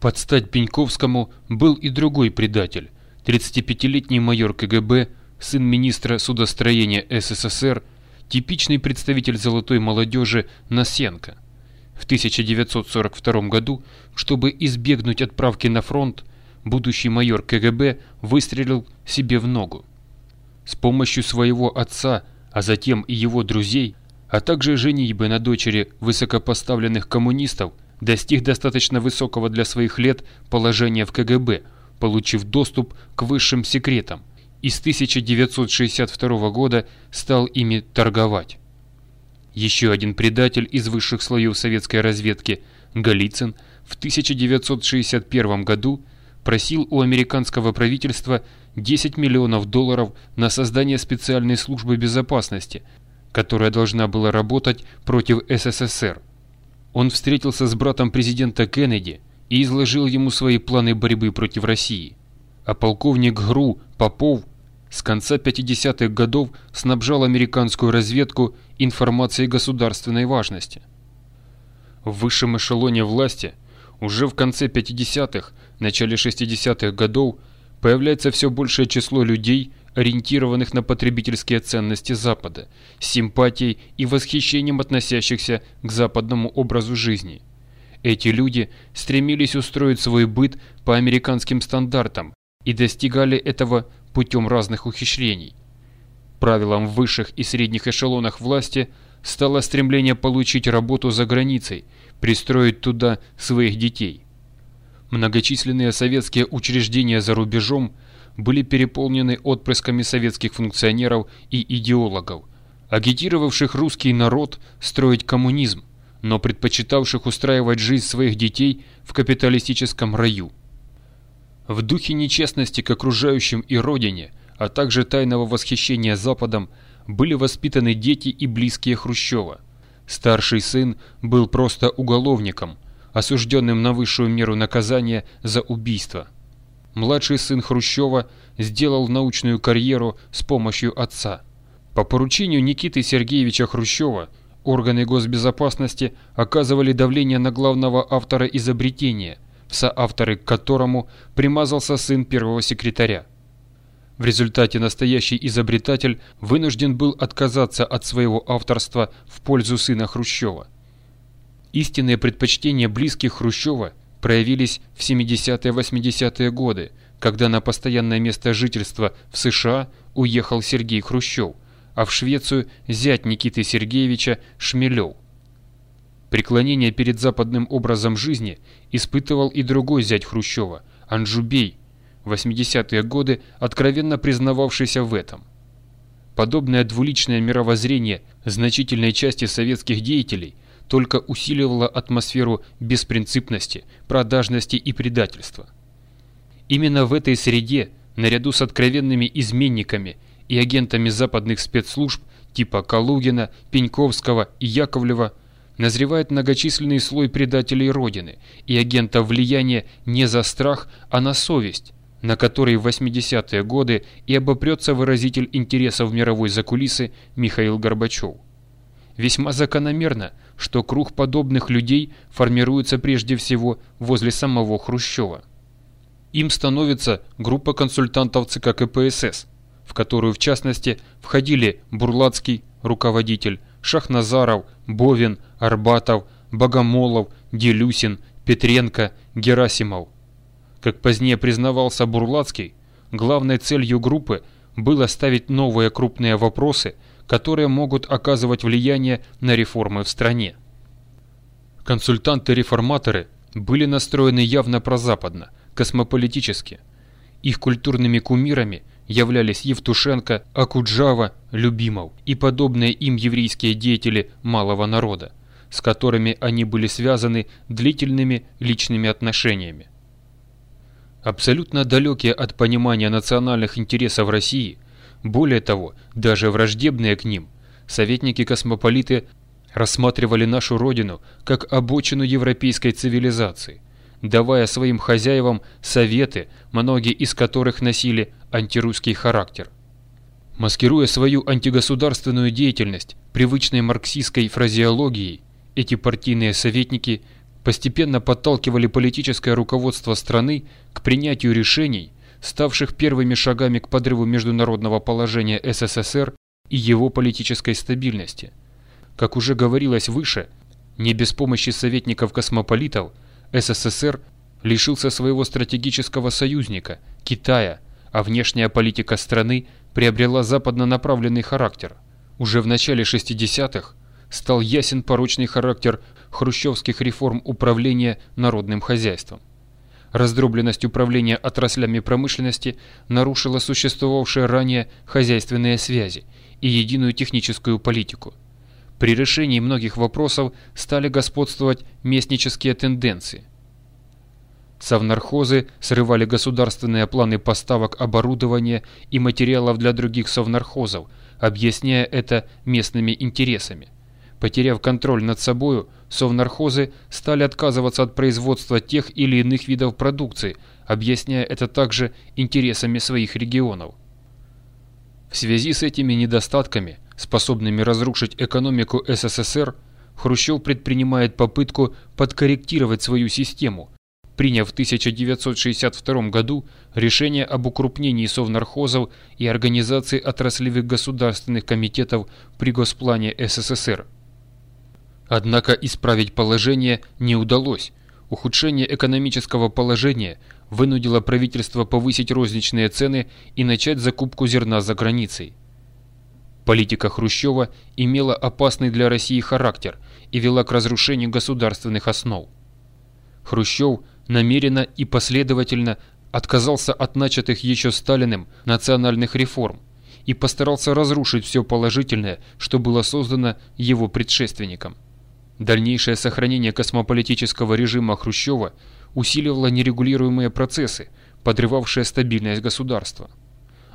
Под стать Пеньковскому был и другой предатель, 35-летний майор КГБ, сын министра судостроения СССР, типичный представитель золотой молодежи Насенко. В 1942 году, чтобы избегнуть отправки на фронт, будущий майор КГБ выстрелил себе в ногу. С помощью своего отца, а затем и его друзей, а также женитьбы на дочери высокопоставленных коммунистов – достиг достаточно высокого для своих лет положения в КГБ, получив доступ к высшим секретам, и с 1962 года стал ими торговать. Еще один предатель из высших слоев советской разведки, Голицын, в 1961 году просил у американского правительства 10 миллионов долларов на создание специальной службы безопасности, которая должна была работать против СССР. Он встретился с братом президента Кеннеди и изложил ему свои планы борьбы против России. А полковник ГРУ Попов с конца 50-х годов снабжал американскую разведку информацией государственной важности. В высшем эшелоне власти уже в конце 50-х, начале 60-х годов появляется все большее число людей, ориентированных на потребительские ценности Запада, с симпатией и восхищением относящихся к западному образу жизни. Эти люди стремились устроить свой быт по американским стандартам и достигали этого путем разных ухищрений. Правилом в высших и средних эшелонах власти стало стремление получить работу за границей, пристроить туда своих детей. Многочисленные советские учреждения за рубежом – были переполнены отпрысками советских функционеров и идеологов, агитировавших русский народ строить коммунизм, но предпочитавших устраивать жизнь своих детей в капиталистическом раю. В духе нечестности к окружающим и родине, а также тайного восхищения Западом, были воспитаны дети и близкие Хрущева. Старший сын был просто уголовником, осужденным на высшую меру наказания за убийство – младший сын Хрущева сделал научную карьеру с помощью отца. По поручению Никиты Сергеевича Хрущева органы госбезопасности оказывали давление на главного автора изобретения, в соавторы к которому примазался сын первого секретаря. В результате настоящий изобретатель вынужден был отказаться от своего авторства в пользу сына Хрущева. Истинные предпочтения близких Хрущева – проявились в 70-80-е годы, когда на постоянное место жительства в США уехал Сергей Хрущев, а в Швецию зять Никиты Сергеевича Шмелев. Преклонение перед западным образом жизни испытывал и другой зять Хрущева, Анжубей, в 80-е годы откровенно признававшийся в этом. Подобное двуличное мировоззрение значительной части советских деятелей – только усиливала атмосферу беспринципности, продажности и предательства. Именно в этой среде, наряду с откровенными изменниками и агентами западных спецслужб типа Калугина, Пеньковского и Яковлева, назревает многочисленный слой предателей Родины и агентов влияния не за страх, а на совесть, на которой в 80-е годы и обопрется выразитель интересов мировой закулисы Михаил Горбачев. Весьма закономерно, что круг подобных людей формируется прежде всего возле самого Хрущева. Им становится группа консультантов ЦК КПСС, в которую в частности входили Бурлацкий, руководитель, Шахназаров, Бовин, Арбатов, Богомолов, Делюсин, Петренко, Герасимов. Как позднее признавался Бурлацкий, главной целью группы было ставить новые крупные вопросы – которые могут оказывать влияние на реформы в стране. Консультанты-реформаторы были настроены явно прозападно, космополитически. Их культурными кумирами являлись Евтушенко, Акуджава, Любимов и подобные им еврейские деятели малого народа, с которыми они были связаны длительными личными отношениями. Абсолютно далекие от понимания национальных интересов России – более того, даже враждебные к ним, советники-космополиты рассматривали нашу родину как обочину европейской цивилизации, давая своим хозяевам советы, многие из которых носили антирусский характер. Маскируя свою антигосударственную деятельность привычной марксистской фразеологией, эти партийные советники постепенно подталкивали политическое руководство страны к принятию решений, ставших первыми шагами к подрыву международного положения СССР и его политической стабильности. Как уже говорилось выше, не без помощи советников-космополитов СССР лишился своего стратегического союзника – Китая, а внешняя политика страны приобрела западно направленный характер. Уже в начале 60-х стал ясен порочный характер хрущевских реформ управления народным хозяйством. Раздробленность управления отраслями промышленности нарушила существовавшие ранее хозяйственные связи и единую техническую политику. При решении многих вопросов стали господствовать местнические тенденции. Совнархозы срывали государственные планы поставок оборудования и материалов для других совнархозов, объясняя это местными интересами. Потеряв контроль над собою, совнархозы стали отказываться от производства тех или иных видов продукции, объясняя это также интересами своих регионов. В связи с этими недостатками, способными разрушить экономику СССР, Хрущев предпринимает попытку подкорректировать свою систему, приняв в 1962 году решение об укрупнении совнархозов и организации отраслевых государственных комитетов при Госплане СССР. Однако исправить положение не удалось. Ухудшение экономического положения вынудило правительство повысить розничные цены и начать закупку зерна за границей. Политика Хрущева имела опасный для России характер и вела к разрушению государственных основ. Хрущев намеренно и последовательно отказался от начатых еще Сталиным национальных реформ и постарался разрушить все положительное, что было создано его предшественником. Дальнейшее сохранение космополитического режима Хрущева усиливало нерегулируемые процессы, подрывавшие стабильность государства.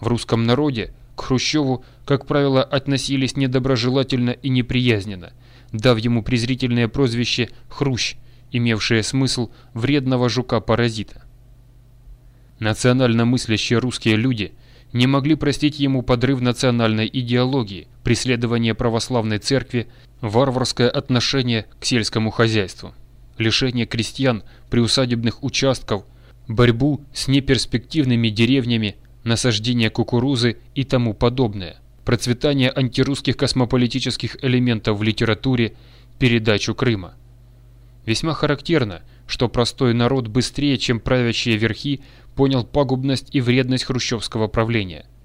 В русском народе к Хрущеву, как правило, относились недоброжелательно и неприязненно, дав ему презрительное прозвище «Хрущ», имевшее смысл вредного жука-паразита. Национально мыслящие русские люди не могли простить ему подрыв национальной идеологии, преследование православной церкви варварское отношение к сельскому хозяйству, лишение крестьян приусадебных участков, борьбу с неперспективными деревнями, насаждение кукурузы и тому подобное, процветание антирусских космополитических элементов в литературе, передачу Крыма. Весьма характерно, что простой народ быстрее, чем правящие верхи, понял пагубность и вредность хрущевского правления –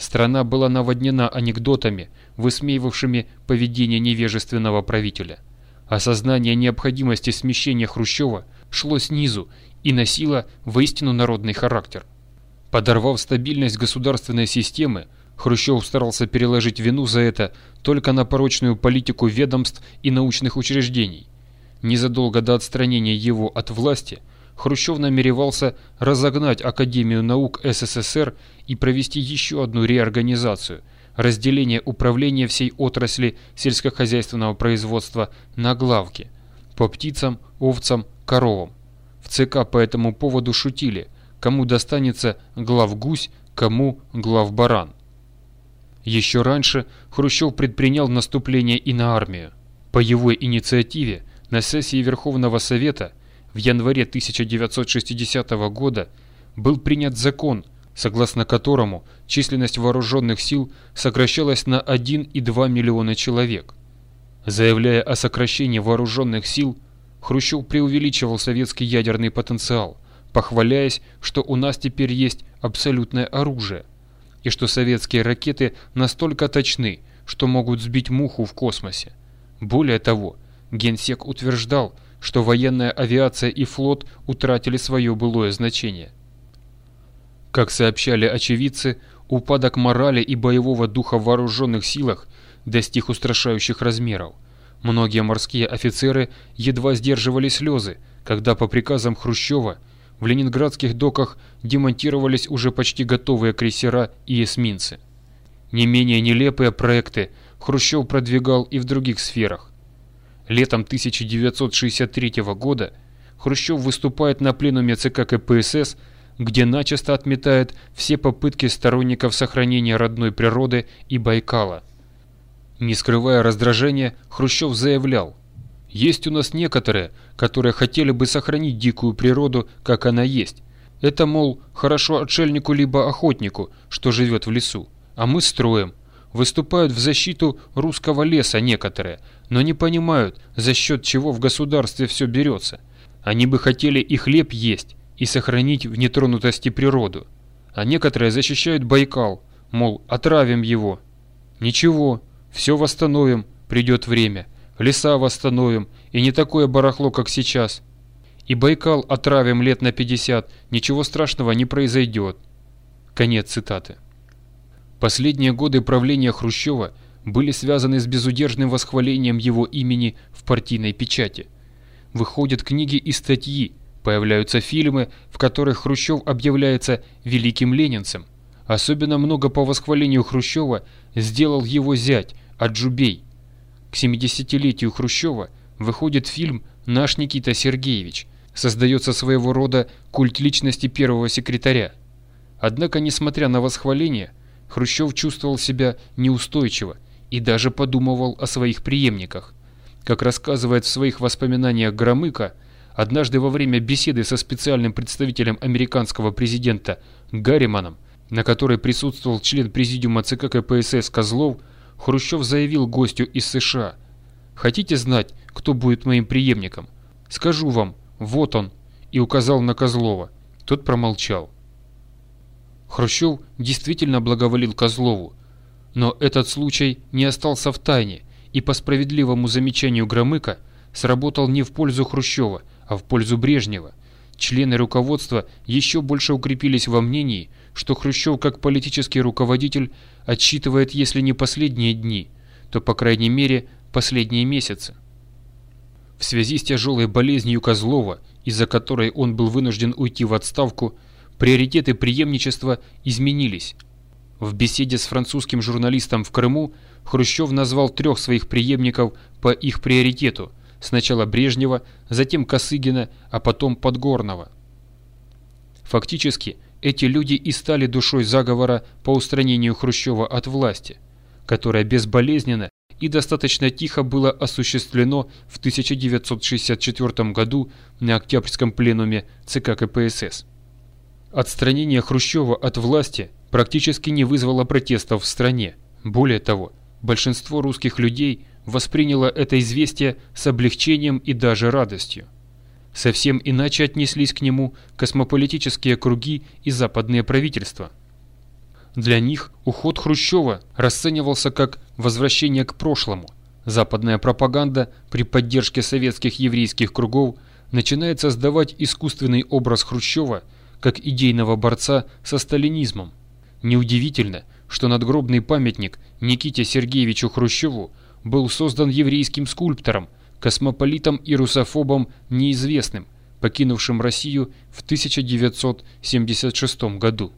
Страна была наводнена анекдотами, высмеивавшими поведение невежественного правителя. Осознание необходимости смещения Хрущева шло снизу и носило воистину народный характер. Подорвав стабильность государственной системы, Хрущев старался переложить вину за это только на порочную политику ведомств и научных учреждений. Незадолго до отстранения его от власти – Хрущев намеревался разогнать Академию наук СССР и провести еще одну реорганизацию – разделение управления всей отрасли сельскохозяйственного производства на главки – по птицам, овцам, коровам. В ЦК по этому поводу шутили, кому достанется главгусь, кому главбаран. Еще раньше Хрущев предпринял наступление и на армию. По его инициативе на сессии Верховного Совета – в январе 1960 года был принят закон, согласно которому численность вооруженных сил сокращалась на 1,2 миллиона человек. Заявляя о сокращении вооруженных сил, Хрущев преувеличивал советский ядерный потенциал, похваляясь, что у нас теперь есть абсолютное оружие, и что советские ракеты настолько точны, что могут сбить муху в космосе. Более того, Генсек утверждал, что военная авиация и флот утратили свое былое значение. Как сообщали очевидцы, упадок морали и боевого духа в вооруженных силах достиг устрашающих размеров. Многие морские офицеры едва сдерживали слезы, когда по приказам Хрущева в ленинградских доках демонтировались уже почти готовые крейсера и эсминцы. Не менее нелепые проекты Хрущев продвигал и в других сферах. Летом 1963 года Хрущев выступает на пленуме ЦК КПСС, где начисто отметает все попытки сторонников сохранения родной природы и Байкала. Не скрывая раздражения, Хрущев заявлял, Есть у нас некоторые, которые хотели бы сохранить дикую природу, как она есть. Это, мол, хорошо отшельнику либо охотнику, что живет в лесу. А мы строим. Выступают в защиту русского леса некоторые, но не понимают, за счет чего в государстве все берется. Они бы хотели и хлеб есть, и сохранить в нетронутости природу. А некоторые защищают Байкал, мол, отравим его. Ничего, все восстановим, придет время леса восстановим, и не такое барахло, как сейчас. И Байкал отравим лет на 50, ничего страшного не произойдет. Конец цитаты. Последние годы правления Хрущева были связаны с безудержным восхвалением его имени в партийной печати. Выходят книги и статьи, появляются фильмы, в которых Хрущев объявляется великим ленинцем. Особенно много по восхвалению Хрущева сделал его зять Аджубей – к 70-летию Хрущева выходит фильм «Наш Никита Сергеевич». Создается своего рода культ личности первого секретаря. Однако, несмотря на восхваление, Хрущев чувствовал себя неустойчиво и даже подумывал о своих преемниках. Как рассказывает в своих воспоминаниях Громыко, однажды во время беседы со специальным представителем американского президента Гарриманом, на которой присутствовал член президиума ЦК КПСС Козлов, Хрущев заявил гостю из США. «Хотите знать, кто будет моим преемником? Скажу вам, вот он», и указал на Козлова. Тот промолчал. Хрущев действительно благоволил Козлову, но этот случай не остался в тайне и по справедливому замечанию Громыка сработал не в пользу Хрущева, а в пользу Брежнева. Члены руководства еще больше укрепились во мнении, что Хрущев как политический руководитель отсчитывает, если не последние дни, то, по крайней мере, последние месяцы. В связи с тяжелой болезнью Козлова, из-за которой он был вынужден уйти в отставку, приоритеты преемничества изменились. В беседе с французским журналистом в Крыму Хрущев назвал трех своих преемников по их приоритету – сначала Брежнева, затем Косыгина, а потом Подгорного. Фактически – эти люди и стали душой заговора по устранению Хрущева от власти, которое безболезненно и достаточно тихо было осуществлено в 1964 году на Октябрьском пленуме ЦК КПСС. Отстранение Хрущева от власти практически не вызвало протестов в стране. Более того, большинство русских людей восприняло это известие с облегчением и даже радостью. Совсем иначе отнеслись к нему космополитические круги и западные правительства. Для них уход Хрущева расценивался как возвращение к прошлому. Западная пропаганда при поддержке советских еврейских кругов начинает создавать искусственный образ Хрущева как идейного борца со сталинизмом. Неудивительно, что надгробный памятник Никите Сергеевичу Хрущеву был создан еврейским скульптором – космополитом и русофобом неизвестным, покинувшим Россию в 1976 году.